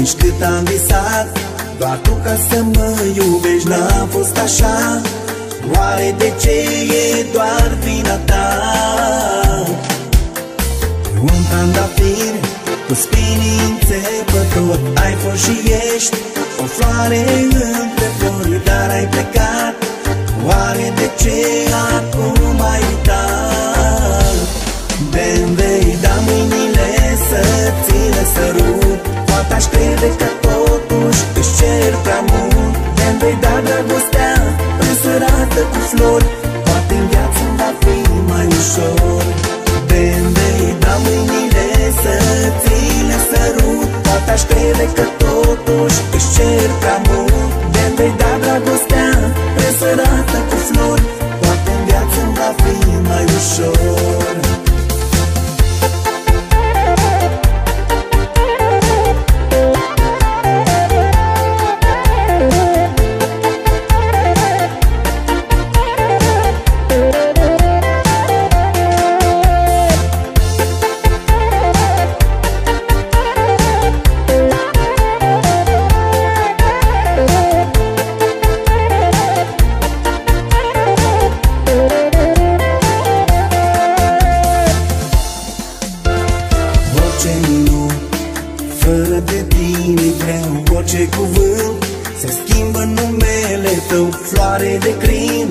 Atunci cât am visat Doar tu ca să mă iubești N-a fost așa Oare de ce e doar vina ta? Un trandafir cu spini înțepător Ai fost și ești o floare între cer prea mult De-mi vei da dragostea presărată cu flori. Poate în viață va fi mai ușor tău Floare de crin,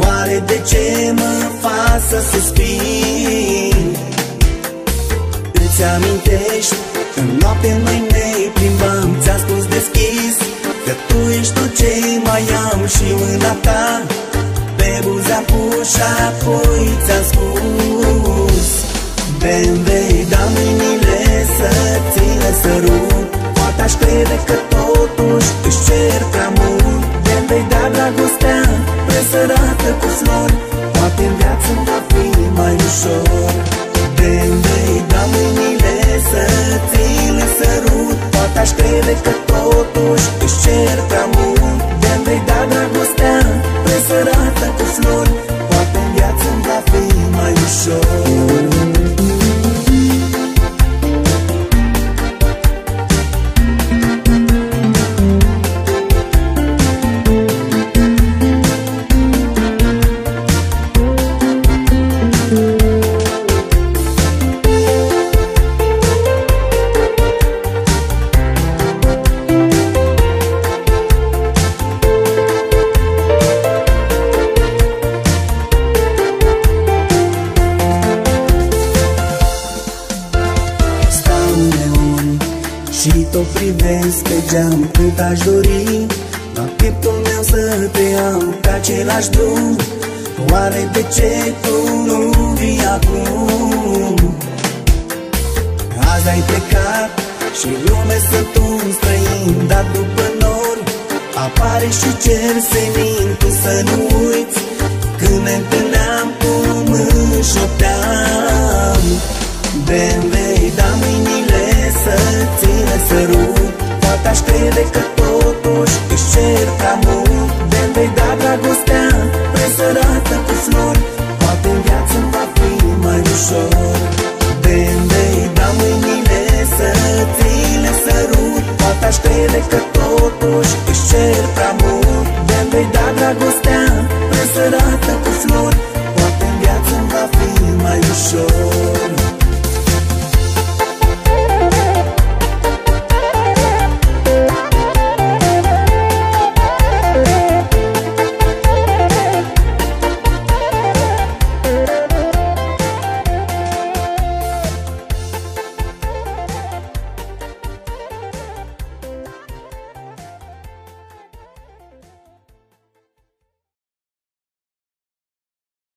oare de ce mă fac să suspin? Îți amintești în noapte noi ne plimbam Ți-am spus deschis că tu ești tot ce mai am și mâna ta Pe buza pus și apoi ți-am spus De-mi vei da mâinile să ți le sărut Poate aș crede că totuși își presărată cu flori Poate în viață va fi mai ușor. De-mi vei da mâinile să ți le sărut Poate aș crede că totuși își cer prea mult. De-mi vei da dragostea presărată cu flori. Poate în viață va fi mai ușor și tot privesc pe geam Cât aș dori. La pieptul meu să te am Pe același drum. Oare de ce tu nu vii acum? Azi ai plecat și lume sunt un străin. Dar după nori apare și cer senin. Tu să nu uiți când ne întâlneam cum înșopteam De-mi vei da mâinile să ți le sărut Poate aș crede că totuși își cer prea mult. De-mi vei da dragostea presărată cu flori. Poate în viață va fi mai ușor. De-mi vei da mâinile să ți le sărut. Poate aș crede că totuși